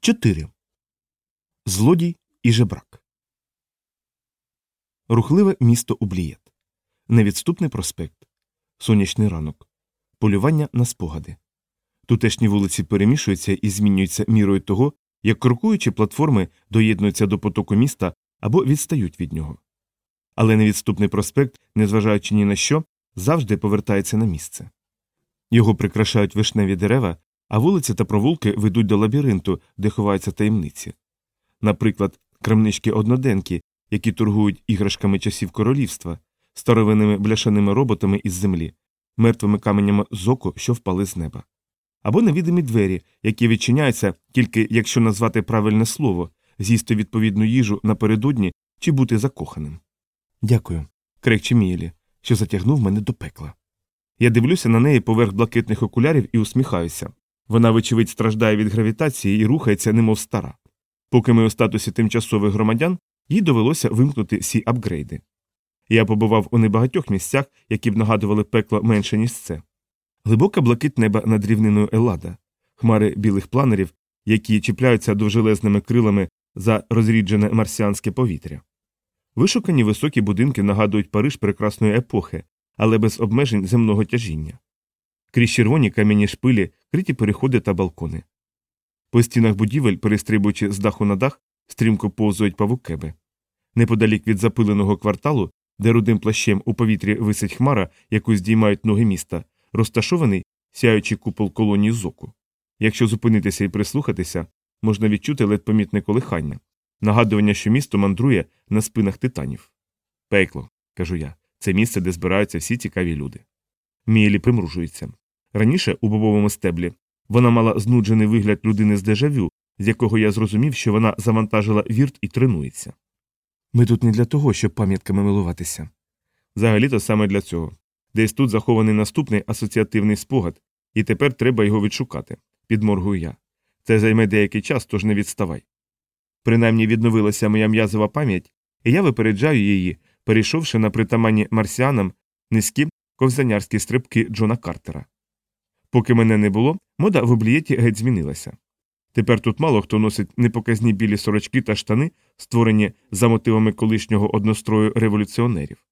4. Злодій і жебрак. Рухливе місто Ублієт. Невідступний проспект. Сонячний ранок. Полювання на спогади. Тутешні вулиці перемішуються і змінюються мірою того, як крокуючі платформи доєднуються до потоку міста або відстають від нього. Але невідступний проспект, незважаючи ні на що, завжди повертається на місце. Його прикрашають вишневі дерева, а вулиці та провулки ведуть до лабіринту, де ховаються таємниці. Наприклад, крамнички одноденки, які торгують іграшками часів королівства, старовинними бляшаними роботами із землі, мертвими каменями з оку, що впали з неба. Або невідомі двері, які відчиняються тільки якщо назвати правильне слово, з'їсти відповідну їжу напередодні чи бути закоханим. Дякую, крекче Мієлі, що затягнув мене до пекла. Я дивлюся на неї поверх блакитних окулярів і усміхаюся. Вона, вочевидь, страждає від гравітації і рухається, немов стара. Поки ми у статусі тимчасових громадян, їй довелося вимкнути всі апгрейди. Я побував у небагатьох місцях, які б нагадували пекло менше, ніж це. Глибока блакит неба над рівниною Еллада, хмари білих планерів, які чіпляються довжелезними крилами за розріджене марсіанське повітря. Вишукані високі будинки нагадують Париж прекрасної епохи, але без обмежень земного тяжіння. Крізь червоні кам'яні шпилі, криті переходи та балкони. По стінах будівель, перестрибуючи з даху на дах, стрімко повзують павукеби. Неподалік від запиленого кварталу, де рудим плащем у повітрі висить хмара, яку здіймають ноги міста, розташований сяючий купол колонії зоку. Якщо зупинитися і прислухатися, можна відчути ледь помітне колихання, нагадування, що місто мандрує на спинах титанів. Пекло, кажу я, це місце, де збираються всі цікаві люди. Мієлі примружується. Раніше у бобовому стеблі вона мала знуджений вигляд людини з дежавю, з якого я зрозумів, що вона завантажила вірт і тренується. Ми тут не для того, щоб пам'ятками милуватися. Взагалі то саме для цього. Десь тут захований наступний асоціативний спогад, і тепер треба його відшукати, підморгую я. Це займе деякий час, тож не відставай. Принаймні відновилася моя м'язова пам'ять, і я випереджаю її, перейшовши на притаманні марсіанам низькі ковзанярські стрибки Джона Картера. Поки мене не було, мода в облієті геть змінилася. Тепер тут мало хто носить непоказні білі сорочки та штани, створені за мотивами колишнього однострою революціонерів.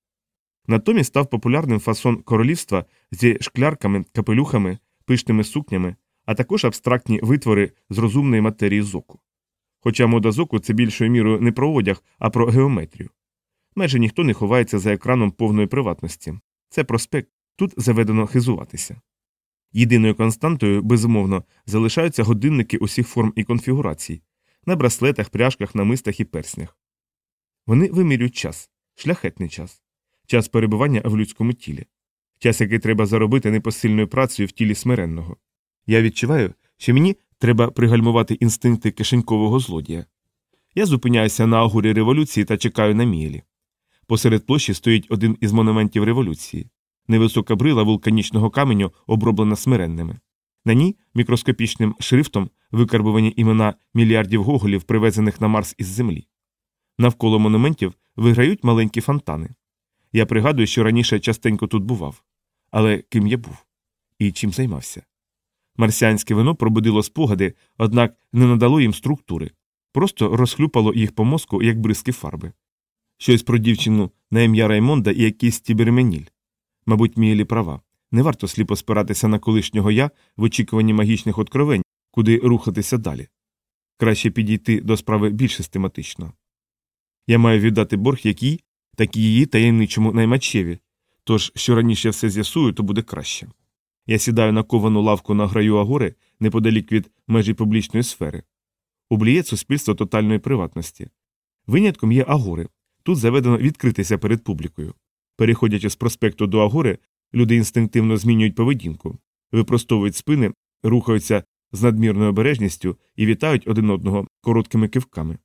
Натомість став популярним фасон королівства зі шклярками, капелюхами, пишними сукнями, а також абстрактні витвори з розумної матерії зоку. Хоча мода зоку це більшою мірою не про одяг, а про геометрію. Майже ніхто не ховається за екраном повної приватності. Це проспект, тут заведено хизуватися. Єдиною константою, безумовно, залишаються годинники усіх форм і конфігурацій на браслетах, пряжках, намистах і перснях. Вони вимірюють час, шляхетний час, час перебування в людському тілі, час, який треба заробити непосильною працею в тілі смиренного. Я відчуваю, що мені треба пригальмувати інстинкти кишенькового злодія. Я зупиняюся на агурі революції та чекаю на мілі. Посеред площі стоїть один із монументів революції невисока брила вулканічного каменю, оброблена смиренними. На ній мікроскопічним шрифтом викарбувані імена мільярдів гоголів, привезених на Марс із Землі. Навколо монументів виграють маленькі фонтани. Я пригадую, що раніше частенько тут бував. Але ким я був і чим займався? Марсіанське вино пробудило спогади, однак не надало їм структури, просто розхлюпало їх по мозку, як бризки фарби. Щось про дівчину на ім'я Раймонда і якийсь тіберменіль. Мабуть, Мієлі права. Не варто сліпо спиратися на колишнього я в очікуванні магічних откровень, куди рухатися далі. Краще підійти до справи більш систематично. Я маю віддати борг якій, так і її таємничому наймачеві, тож що раніше все з'ясую, то буде краще. Я сідаю на ковану лавку на граю агори неподалік від межі публічної сфери. Обліє суспільство тотальної приватності. Винятком є агори. Тут заведено відкритися перед публікою. Переходячи з проспекту до Агори, люди інстинктивно змінюють поведінку, випростовують спини, рухаються з надмірною обережністю і вітають один одного короткими кивками.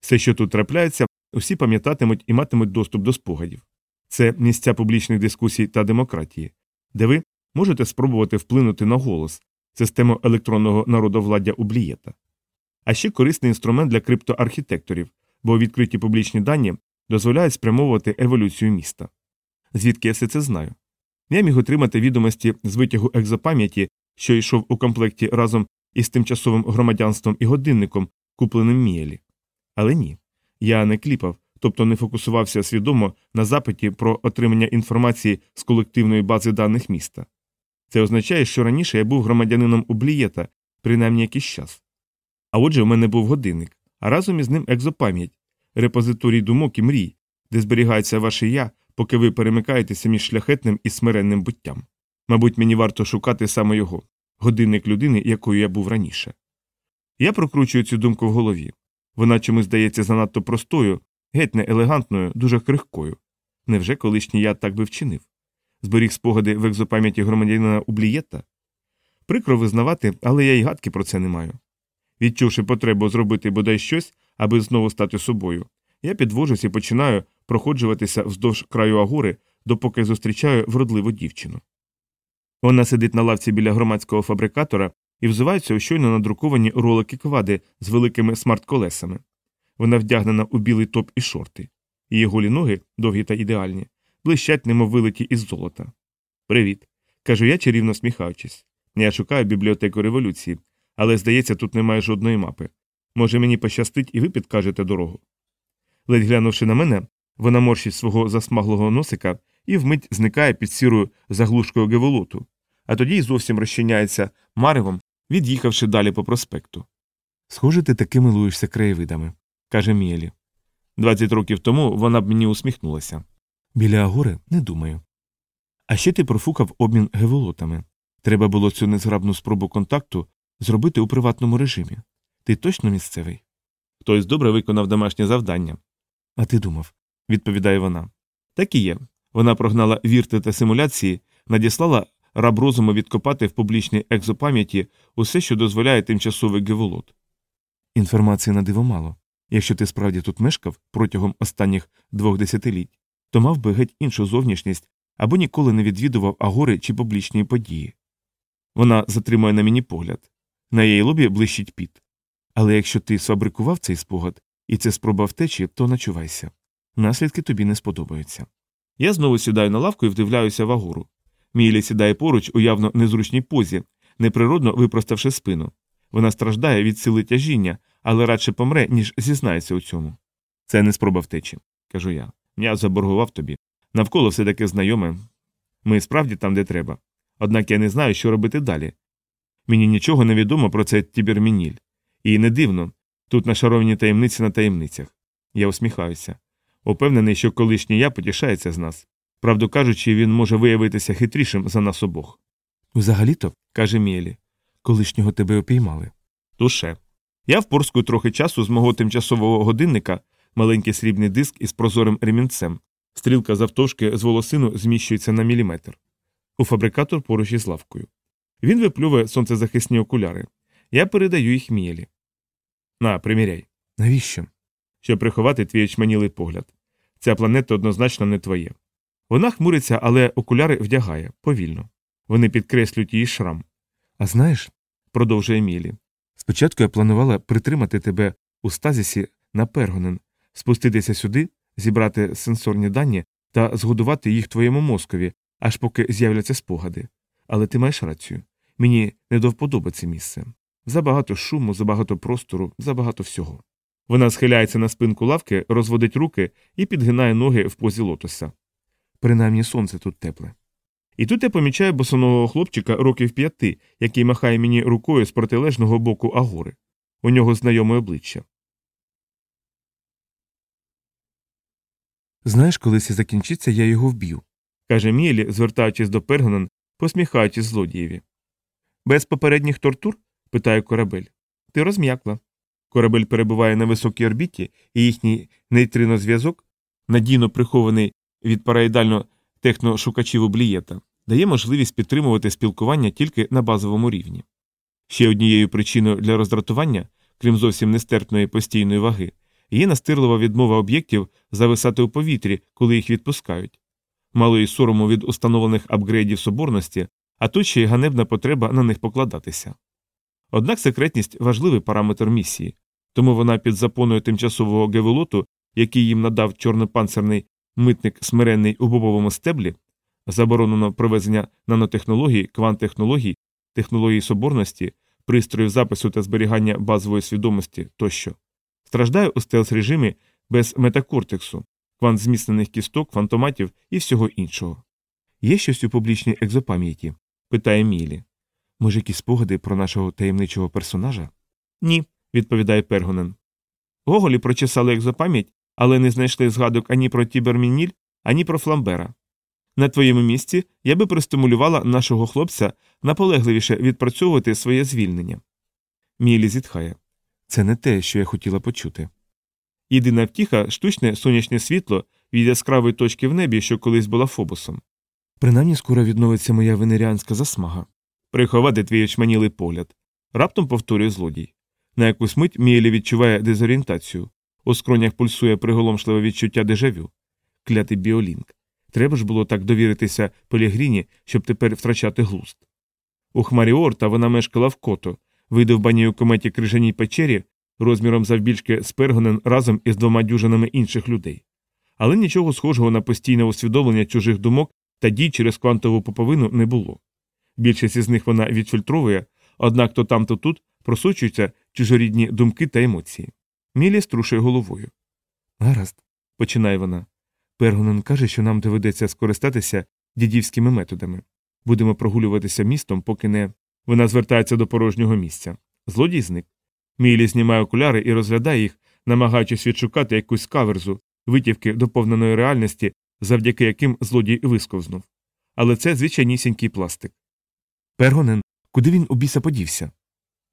Все, що тут трапляється, усі пам'ятатимуть і матимуть доступ до спогадів. Це місця публічних дискусій та демократії, де ви можете спробувати вплинути на голос, систему електронного народовладдя Ублієта. А ще корисний інструмент для криптоархітекторів, бо відкриті публічні дані дозволяють спрямовувати еволюцію міста. Звідки я все це знаю? Я міг отримати відомості з витягу екзопам'яті, що йшов у комплекті разом із тимчасовим громадянством і годинником, купленим Мієлі. Але ні, я не кліпав, тобто не фокусувався свідомо на запиті про отримання інформації з колективної бази даних міста. Це означає, що раніше я був громадянином Ублієта, принаймні якийсь час. А отже, у мене був годинник, а разом із ним екзопам'ять, репозиторій думок і мрій, де зберігається ваше я, поки ви перемикаєтеся між шляхетним і смиренним буттям. Мабуть, мені варто шукати саме його, годинник людини, якою я був раніше. Я прокручую цю думку в голові. Вона чомусь здається занадто простою, геть не елегантною, дуже крихкою. Невже колишній я так би вчинив? Зберіг спогади в екзопам'яті громадянина Ублієта? Прикро визнавати, але я й гадки про це не маю. Відчувши потребу зробити бодай щось, аби знову стати собою, я підвожусь і починаю проходжуватися вздовж краю агори, допоки зустрічаю вродливу дівчину. Вона сидить на лавці біля громадського фабрикатора і взивається у щойно надруковані ролики квади з великими смарт-колесами. Вона вдягнена у білий топ і шорти. Її голі ноги, довгі та ідеальні, блищать, немов вилиті із золота. Привіт. кажу я, чарівно сміхаючись. Я шукаю бібліотеку революції, але, здається, тут немає жодної мапи. Може, мені пощастить, і ви підкажете дорогу. Ледь глянувши на мене, вона морщить свого засмаглого носика і вмить зникає під сірою заглушкою геволоту, а тоді й зовсім розчиняється маревом, від'їхавши далі по проспекту. Схоже, ти таки милуєшся краєвидами, каже Міелі. Двадцять років тому вона б мені усміхнулася. Біля Агори не думаю. А ще ти профукав обмін геволотами. Треба було цю незграбну спробу контакту зробити у приватному режимі. Ти точно місцевий? Хтось добре виконав домашнє завдання. А ти думав, відповідає вона. Так і є. Вона прогнала вірти та симуляції, надіслала раб розуму відкопати в публічній екзопам'яті усе, що дозволяє тимчасовий геволот. Інформації на диво мало. Якщо ти справді тут мешкав протягом останніх двох десятиліть, то мав би геть іншу зовнішність або ніколи не відвідував агори чи публічні події. Вона затримує на мені погляд. На її лобі блищить піт. Але якщо ти сфабрикував цей спогад і це спроба втечі, то начувайся. Наслідки тобі не сподобаються. Я знову сідаю на лавку і вдивляюся в агору. Мілі сідає поруч у явно незручній позі, неприродно випроставши спину. Вона страждає від сили тяжіння, але радше помре, ніж зізнається у цьому. Це не спроба втечі, кажу я. Я заборгував тобі. Навколо все таке знайоме. Ми справді там, де треба. Однак я не знаю, що робити далі. Мені нічого не відомо про це Тібермініль. І не дивно тут нашаровані таємниці на таємницях. Я усміхаюся. Упевнений, що колишній я потішається з нас. Правду кажучи, він може виявитися хитрішим за нас обох. Взагалі-то, каже Мєлі, колишнього тебе опіймали. Туше. Я впорскую трохи часу з мого тимчасового годинника, маленький срібний диск із прозорим ремінцем. Стрілка завтовшки з волосину зміщується на міліметр. У фабрикатор поруч із лавкою. Він виплюває сонцезахисні окуляри. Я передаю їх Мієлі. На, приміряй. Навіщо? Щоб приховати твій очманілий погляд. Ця планета однозначно не твоє. Вона хмуриться, але окуляри вдягає повільно. Вони підкреслюють її шрам. А знаєш, продовжує Мілі, спочатку я планувала притримати тебе у стазісі на пергонен, спуститися сюди, зібрати сенсорні дані та згодувати їх твоєму мозкові, аж поки з'являться спогади. Але ти маєш рацію. Мені не до вподоби це місце. Забагато шуму, забагато простору, забагато всього. Вона схиляється на спинку лавки, розводить руки і підгинає ноги в позі лотоса. Принаймні сонце тут тепле. І тут я помічаю босоного хлопчика років п'яти, який махає мені рукою з протилежного боку агори. У нього знайоме обличчя. Знаєш, коли це закінчиться, я його вб'ю, каже Мілі, звертаючись до Пергонен, посміхаючись злодієві. Без попередніх тортур? Питає корабель. Ти розм'якла. Корабель перебуває на високій орбіті, і їхній нейтринозв'язок, надійно прихований від параїдально техношукачів облієта, дає можливість підтримувати спілкування тільки на базовому рівні. Ще однією причиною для роздратування, крім зовсім нестерпної постійної ваги, є настирлива відмова об'єктів зависати у повітрі, коли їх відпускають. Мало й сорому від установлених апгрейдів соборності, а тут ще й ганебна потреба на них покладатися. Однак секретність важливий параметр місії, тому вона під запоною тимчасового гевулоту, який їм надав чорнопанцерний митник смиренний у бобовому стеблі, заборонено проведення нанотехнологій, кванттехнологій, технологій соборності, пристроїв запису та зберігання базової свідомості тощо. Страждаю у стелс режимі без метакортексу, квант зміцнених кісток, фантоматів і всього іншого. Є щось у публічній екзопам'яті? питає Мілі. Може, якісь спогади про нашого таємничого персонажа? Ні, відповідає Пергонен. Гоголі прочесали екзопам'ять, але не знайшли згадок ані про Тібермініль, ані про Фламбера. На твоєму місці я би пристимулювала нашого хлопця наполегливіше відпрацьовувати своє звільнення. Мілі зітхає. Це не те, що я хотіла почути. Єдина втіха штучне сонячне світло від яскравої точки в небі, що колись була фобусом. Принаймні скоро відновиться моя венеріанська засмага. Приховати твій очманілий погляд. Раптом повторює злодій. На якусь мить Мієлі відчуває дезорієнтацію. У скронях пульсує приголомшливе відчуття дежавю. Клятий біолінк. Треба ж було так довіритися Пелігріні, щоб тепер втрачати глузд. У хмарі Орта вона мешкала в кото, видовбаній у кометі крижаній печері, розміром завбільшки з Пергонен разом із двома дюжинами інших людей. Але нічого схожого на постійне усвідомлення чужих думок та дій через квантову поповину не було. Більшість із них вона відфільтровує, однак то там, то тут просочуються чужорідні думки та емоції. Мілі струшує головою. Гаразд, починає вона. Пергонен каже, що нам доведеться скористатися дідівськими методами. Будемо прогулюватися містом, поки не. Вона звертається до порожнього місця. Злодій зник. Мілі знімає окуляри і розглядає їх, намагаючись відшукати якусь каверзу, витівки доповненої реальності, завдяки яким злодій висковзнув. Але це звичайнісінький пластик. Пергонен, куди він у біса подівся?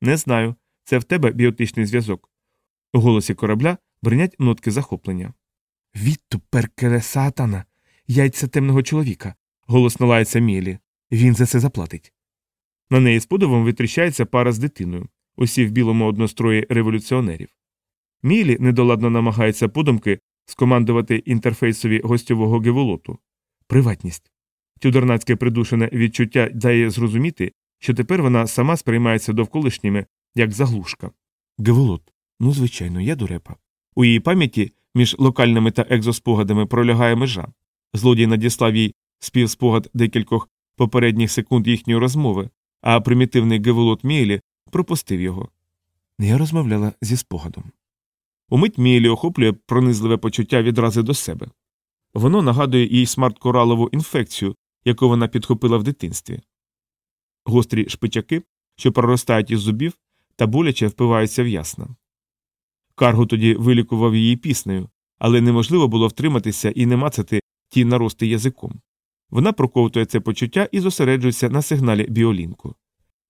Не знаю. Це в тебе біотичний зв'язок. У голосі корабля бринять нотки захоплення. Відту перкере сатана, яйця темного чоловіка, голосно лається Мілі. Він за це заплатить. На неї з подивом витріщається пара з дитиною, усі в білому однострої революціонерів. Мілі недоладно намагається подумки скомандувати інтерфейсові гостьового геволоту. Приватність. Тюдорнацьке придушене відчуття дає зрозуміти, що тепер вона сама сприймається довколишніми як заглушка. Геволот. Ну, звичайно, я дурепа. У її пам'яті між локальними та екзоспогадами пролягає межа. Злодій надіслав їй співспогад декількох попередніх секунд їхньої розмови, а примітивний Геволот Міелі пропустив його. Я розмовляла зі спогадом. Умить Міелі охоплює пронизливе почуття відрази до себе. Воно нагадує їй смарт-коралову інфекцію, яку вона підхопила в дитинстві. Гострі шпичаки, що проростають із зубів, та боляче впиваються в ясна. Каргу тоді вилікував її піснею, але неможливо було втриматися і не мацати ті нарости язиком. Вона проковтує це почуття і зосереджується на сигналі біолінку.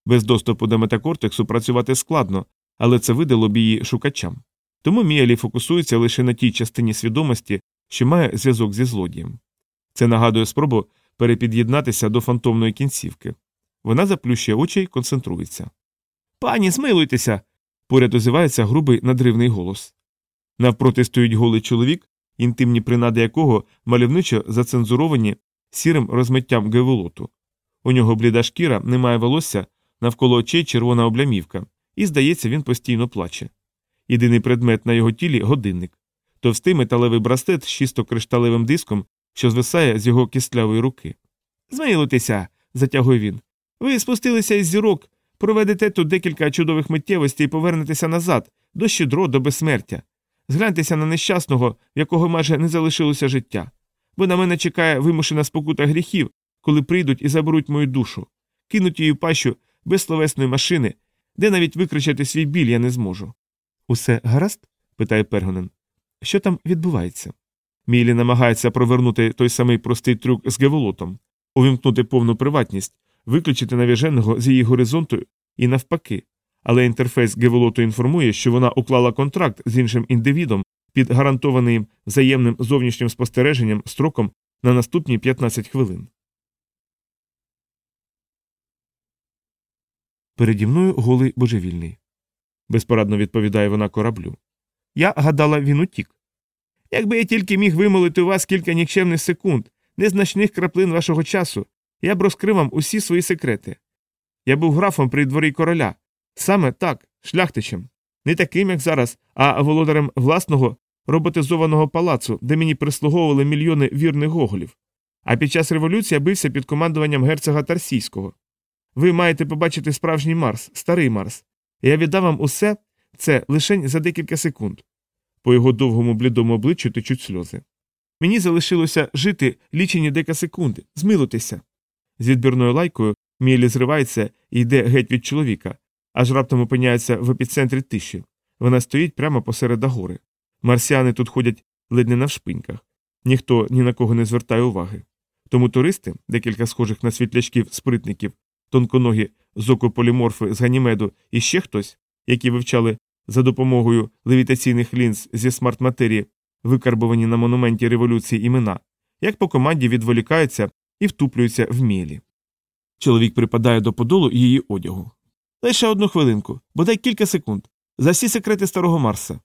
Без доступу до метакортексу працювати складно, але це видало б її шукачам. Тому Міалі фокусується лише на тій частині свідомості, що має зв'язок зі злодієм. Це нагадує спробу перепід'єднатися до фантомної кінцівки. Вона заплющує очі й концентрується. Пані, змилуйтеся. поряд озивається грубий надривний голос. Навпроти стоїть голий чоловік, інтимні принади якого мальовничо зацензуровані сірим розмиттям геволоту. У нього бліда шкіра, немає волосся, навколо очей червона облямівка, і, здається, він постійно плаче. Єдиний предмет на його тілі годинник, товстий металевий браслет з чисто кришталевим диском, що звисає з його кістлявої руки. Змилуйтеся, затягує він. Ви спустилися із зірок, проведете тут декілька чудових миттєвостей і повернетеся назад, до щедро, до безсмертя. Згляньтеся на нещасного, в якого майже не залишилося життя. Бо на мене чекає вимушена спокута гріхів, коли прийдуть і заберуть мою душу, кинуть її в пащу без словесної машини, де навіть викричати свій біль я не зможу. Усе гаразд? питає Пергонен. Що там відбувається? Мілі намагається провернути той самий простий трюк з геволотом, увімкнути повну приватність, виключити навіженого з її горизонту і навпаки. Але інтерфейс геволоту інформує, що вона уклала контракт з іншим індивідом під гарантованим взаємним зовнішнім спостереженням строком на наступні 15 хвилин. Переді мною голий божевільний. безпорадно відповідає вона кораблю. Я гадала, він утік. Якби я тільки міг вимолити у вас кілька нікчемних секунд, незначних краплин вашого часу, я б розкрив вам усі свої секрети. Я був графом при дворі короля, саме так, шляхтичем, не таким, як зараз, а володарем власного роботизованого палацу, де мені прислуговували мільйони вірних гоголів. А під час революції я бився під командуванням герцога Тарсійського. Ви маєте побачити справжній Марс, старий Марс. Я віддав вам усе це лише за декілька секунд. По його довгому блідому обличчю течуть сльози. Мені залишилося жити лічені дека секунди, змилуйтеся. З відбірною лайкою Мілі зривається і йде геть від чоловіка, аж раптом опиняється в епіцентрі тиші. Вона стоїть прямо посеред гори. Марсіани тут ходять ледь не навшпиньках. Ніхто ні на кого не звертає уваги. Тому туристи, декілька схожих на світлячків спритників, тонконогі зокополіморфи з ганімеду і ще хтось, які вивчали за допомогою левітаційних лінз зі смарт-матерії, викарбовані на монументі революції імена, як по команді відволікаються і втуплюються в мілі. Чоловік припадає до подолу її одягу. Лише одну хвилинку, бодай кілька секунд. За всі секрети старого Марса.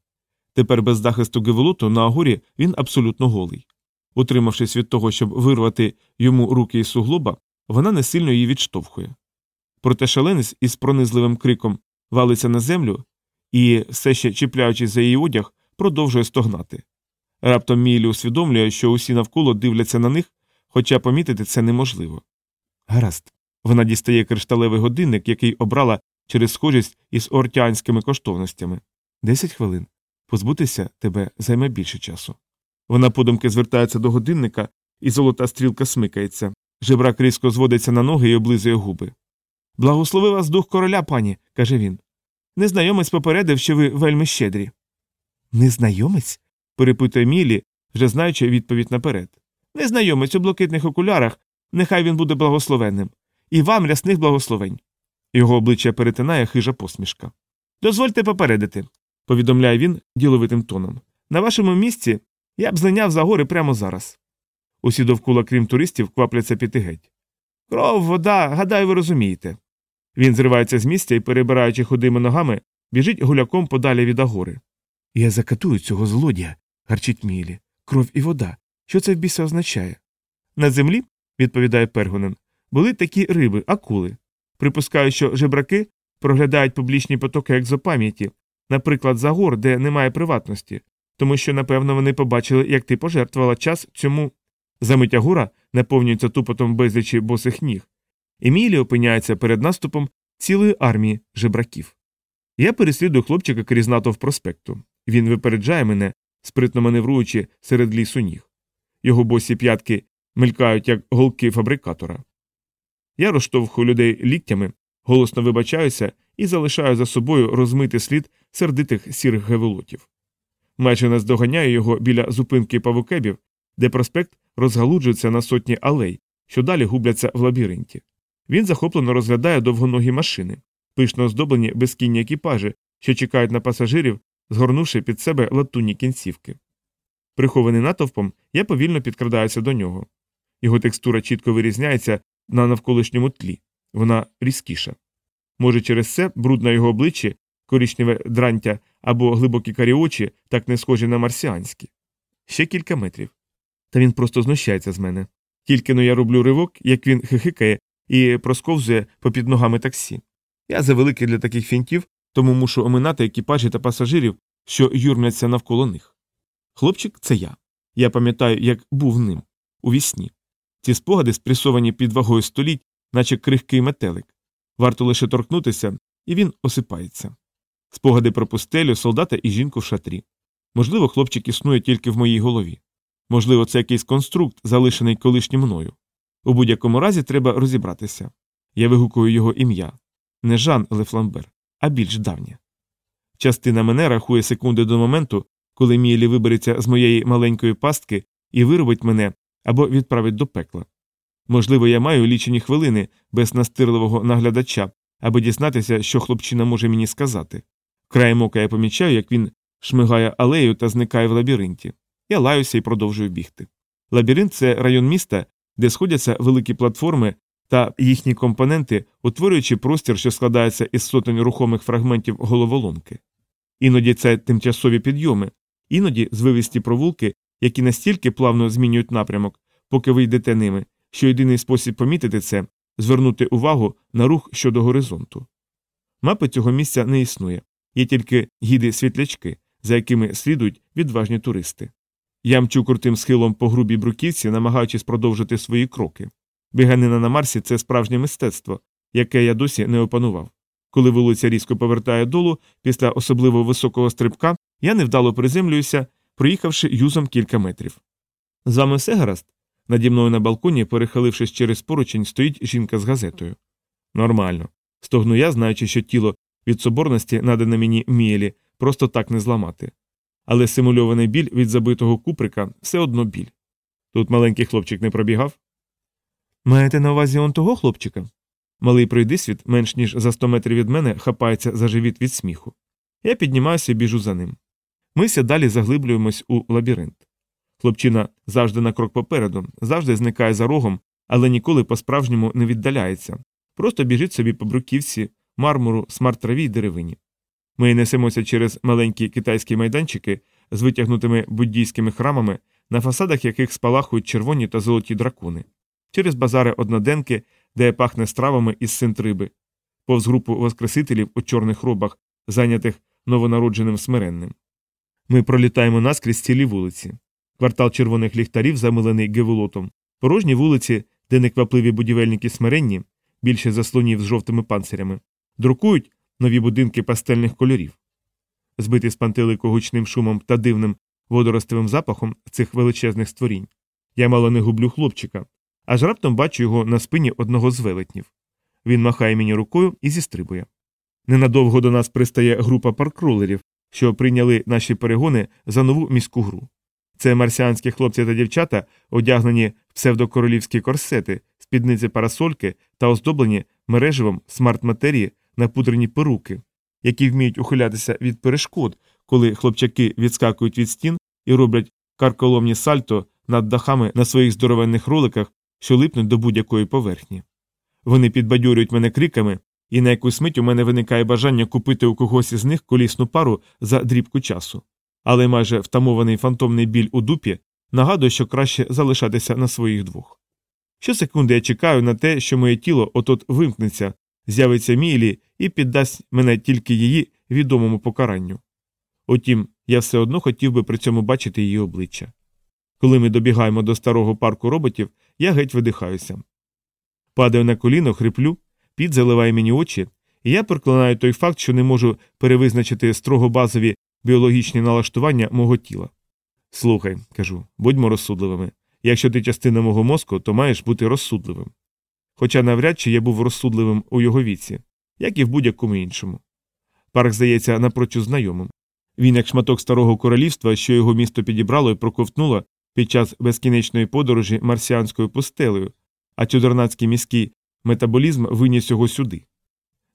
Тепер без захисту геволоту на агорі він абсолютно голий. Утримавшись від того, щоб вирвати йому руки із суглоба, вона не сильно її відштовхує. Проте шаленець із пронизливим криком валиться на землю і, все ще чіпляючись за її одяг, продовжує стогнати. Раптом Мілі усвідомлює, що усі навколо дивляться на них, хоча помітити це неможливо. Гаразд. Вона дістає кришталевий годинник, який обрала через схожість із ортянськими коштовностями. Десять хвилин. Позбутися тебе займе більше часу. Вона подумки звертається до годинника, і золота стрілка смикається. Жебрак різко зводиться на ноги і облизує губи. Благослови вас дух короля, пані, каже він. Незнайомець попередив, що ви вельми щедрі. Незнайомець? перепитує Мілі, вже знаючи відповідь наперед. Незнайомець у блакитних окулярах, нехай він буде благословенним. І вам рясних благословень. Його обличчя перетинає хижа посмішка. Дозвольте попередити, повідомляє він діловитим тоном. На вашому місці я б злиняв за гори прямо зараз. Усі довкола, крім туристів, квапляться піти геть. Кров, вода, гадаю, ви розумієте. Він зривається з місця і, перебираючи ходими ногами, біжить гуляком подалі від агори. Я закатую цього злодія, гарчить Мілі. Кров і вода. Що це в біса означає? На землі, відповідає Пергонен, були такі риби, акули. Припускаю, що жебраки проглядають публічні потоки екзопам'яті, наприклад, за гор, де немає приватності, тому що, напевно, вони побачили, як ти пожертвувала час цьому. Замиття гура наповнюється тупотом безлічі босих ніг. Емілі опиняється перед наступом цілої армії жебраків. Я переслідую хлопчика крізь натовп проспекту. Він випереджає мене, спритно маневруючи серед лісу ніг. Його босі п'ятки мелькають, як голки фабрикатора. Я розштовхую людей ліктями, голосно вибачаюся і залишаю за собою розмитий слід сердитих сірих гевелотів. Майже наздоганяю його біля зупинки павукебів, де проспект розгалуджується на сотні алей, що далі губляться в лабіринті. Він захоплено розглядає довгоногі машини, пишно оздоблені безкінні екіпажі, що чекають на пасажирів, згорнувши під себе латунні кінцівки. Прихований натовпом, я повільно підкрадаюся до нього. Його текстура чітко вирізняється на навколишньому тлі, вона різкіша. Може, через це бруд на його обличчі, коричневе дрантя або глибокі карі очі, так не схожі на марсіанські. Ще кілька метрів. Та він просто знущається з мене. Тільки но я роблю ривок, як він хихикає і просковзує попід ногами таксі. Я завеликий для таких фінтів, тому мушу оминати екіпажі та пасажирів, що юрмляться навколо них. Хлопчик це я. Я пам'ятаю, як був ним у вісні. Ці спогади спресовані під вагою століть, наче крихкий метелик. Варто лише торкнутися, і він осипається. Спогади про пустелю, солдата і жінку в шатрі. Можливо, хлопчик існує тільки в моїй голові. Можливо, це якийсь конструкт, залишений колишнім мною. У будь-якому разі треба розібратися. Я вигукую його ім'я не Жан Лефламбер, а більш давнє. Частина мене рахує секунди до моменту, коли Мілі вибереться з моєї маленької пастки і виробить мене або відправить до пекла. Можливо, я маю лічені хвилини без настирливого наглядача, аби дізнатися, що хлопчина може мені сказати. Краєм ока я помічаю, як він шмигає алею та зникає в лабіринті. Я лаюся і продовжую бігти. Лабіринт це район міста, де сходяться великі платформи та їхні компоненти, утворюючи простір, що складається із сотень рухомих фрагментів головоломки. Іноді це тимчасові підйоми, іноді звивисті провулки, які настільки плавно змінюють напрямок, поки ви йдете ними, що єдиний спосіб помітити це звернути увагу на рух щодо горизонту. Мапи цього місця не існує, є тільки гіди світлячки, за якими слідують відважні туристи. Я мчу крутим схилом по грубій бруківці, намагаючись продовжити свої кроки. Біганина на Марсі це справжнє мистецтво, яке я досі не опанував. Коли вулиця різко повертає долу, після особливо високого стрибка, я невдало приземлююся, проїхавши юзом кілька метрів. З вами все гаразд? Наді мною на балконі, перехилившись через поручень, стоїть жінка з газетою. Нормально. Стогну я, знаючи, що тіло від соборності надане мені мієлі, просто так не зламати. Але симульований біль від забитого куприка все одно біль. Тут маленький хлопчик не пробігав. Маєте на увазі он того хлопчика? Малий пройдисвіт, менш ніж за 100 метрів від мене, хапається за живіт від сміху. Я піднімаюся і біжу за ним. Ми все далі заглиблюємось у лабіринт. Хлопчина завжди на крок попереду, завжди зникає за рогом, але ніколи по-справжньому не віддаляється. Просто біжить собі по бруківці, мармуру, смарт-траві й деревині. Ми несемося через маленькі китайські майданчики з витягнутими буддійськими храмами, на фасадах яких спалахують червоні та золоті дракони, через базари одноденки, де пахне стравами із синтриби, повз групу воскресителів у чорних робах, зайнятих новонародженим смиренним. Ми пролітаємо наскрізь цілі вулиці. Квартал червоних ліхтарів, замилений геволотом, порожні вулиці, де неквапливі будівельники смиренні, більше заслонів з жовтими панцирями, друкують нові будинки пастельних кольорів. Збитий з пантелику гучним шумом та дивним водоростовим запахом цих величезних створінь. Я мало не гублю хлопчика, аж раптом бачу його на спині одного з велетнів. Він махає мені рукою і зістрибує. Ненадовго до нас пристає група паркролерів, що прийняли наші перегони за нову міську гру. Це марсіанські хлопці та дівчата, одягнені в псевдокоролівські корсети, спідниці парасольки та оздоблені мереживом смарт-матерії напудрені перуки, які вміють ухилятися від перешкод, коли хлопчаки відскакують від стін і роблять карколомні сальто над дахами на своїх здоровенних роликах, що липнуть до будь-якої поверхні. Вони підбадьорюють мене криками, і на якусь мить у мене виникає бажання купити у когось із них колісну пару за дрібку часу. Але майже втамований фантомний біль у дупі нагадує, що краще залишатися на своїх двох. Щосекунди я чекаю на те, що моє тіло отот вимкнеться, з'явиться Мілі і піддасть мене тільки її відомому покаранню. Утім, я все одно хотів би при цьому бачити її обличчя. Коли ми добігаємо до старого парку роботів, я геть видихаюся. Падаю на коліно, хриплю, під заливає мені очі, і я проклинаю той факт, що не можу перевизначити строго базові біологічні налаштування мого тіла. Слухай, кажу, будьмо розсудливими. Якщо ти частина мого мозку, то маєш бути розсудливим. Хоча навряд чи я був розсудливим у його віці, як і в будь-якому іншому. Парк здається напрочуд знайомим. Він, як шматок старого королівства, що його місто підібрало і проковтнуло під час безкінечної подорожі марсіанською пустелею, а чудернацький міський метаболізм виніс його сюди.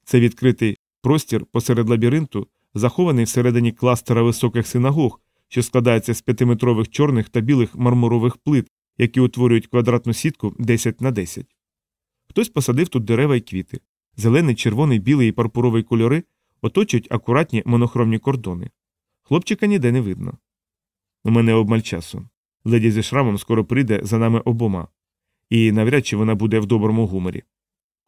Це відкритий простір посеред лабіринту, захований всередині кластера високих синагог, що складається з п'ятиметрових чорних та білих мармурових плит, які утворюють квадратну сітку 10 на 10. Хтось посадив тут дерева й квіти. Зелений, червоний, білий і парпуровий кольори оточують акуратні монохромні кордони. Хлопчика ніде не видно. У мене обмаль часу. Леді зі шрамом скоро прийде за нами обома, і навряд чи вона буде в доброму гуморі.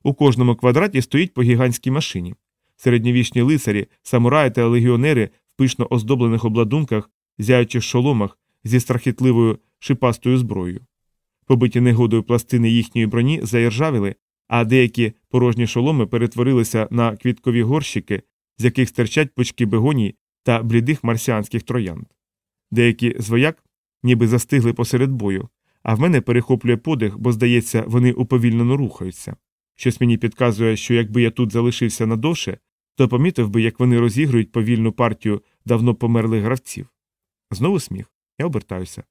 У кожному квадраті стоїть по гігантській машині. Середньовічні лицарі, самураї та легіонери в пишно оздоблених обладунках, зяючих шоломах зі страхітливою шипастою зброєю. Побиті негодою пластини їхньої броні заіржавіли, а деякі порожні шоломи перетворилися на квіткові горщики, з яких стирчать пучки бегоній та блідих марсіанських троянд. Деякі з вояк ніби застигли посеред бою, а в мене перехоплює подих, бо, здається, вони уповільнено рухаються. Щось мені підказує, що якби я тут залишився надовше, то помітив би, як вони розігрують повільну партію давно померлих гравців. Знову сміх. Я обертаюся.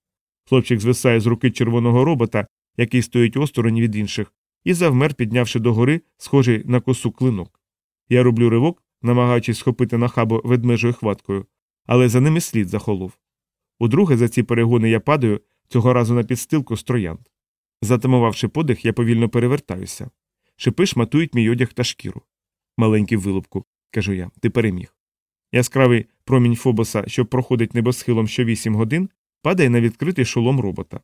Хлопчик звисає з руки червоного робота, який стоїть осторонь від інших, і завмер, піднявши догори, схожий на косу клинок. Я роблю ривок, намагаючись схопити нахабо ведмежою хваткою, але за ними слід захолов. Удруге за ці перегони я падаю, цього разу на підстилку з троянд. Затамувавши подих, я повільно перевертаюся. Шипи шматують мій одяг та шкіру. Маленький вилупку, кажу я, ти переміг. Яскравий промінь Фобоса, що проходить небосхилом що вісім годин, падає на відкритий шолом робота.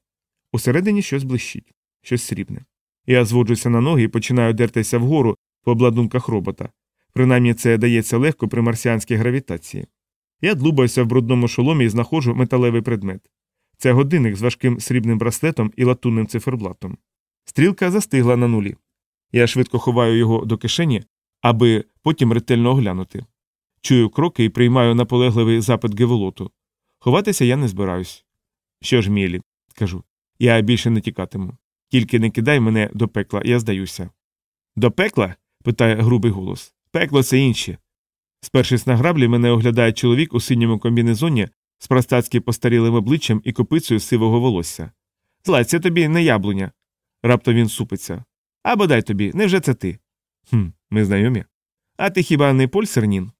Усередині щось блищить, щось срібне. Я зводжуся на ноги і починаю дертися вгору по обладунках робота. Принаймні це дається легко при марсіанській гравітації. Я длубаюся в брудному шоломі і знаходжу металевий предмет. Це годинник з важким срібним браслетом і латунним циферблатом. Стрілка застигла на нулі. Я швидко ховаю його до кишені, аби потім ретельно оглянути. Чую кроки і приймаю наполегливий запит Геволоту. Ховатися я не збираюсь. Що ж, Мілі, кажу, я більше не тікатиму. Тільки не кидай мене до пекла, я здаюся. До пекла? питає грубий голос. Пекло це інші. Спершись на граблі, мене оглядає чоловік у синьому комбінезоні з простацьки постарілим обличчям і копицею сивого волосся. Злазь, це тобі не яблуня. Раптом він супиться. А бодай тобі, невже це ти? Хм, ми знайомі. А ти хіба не Поль Сернін?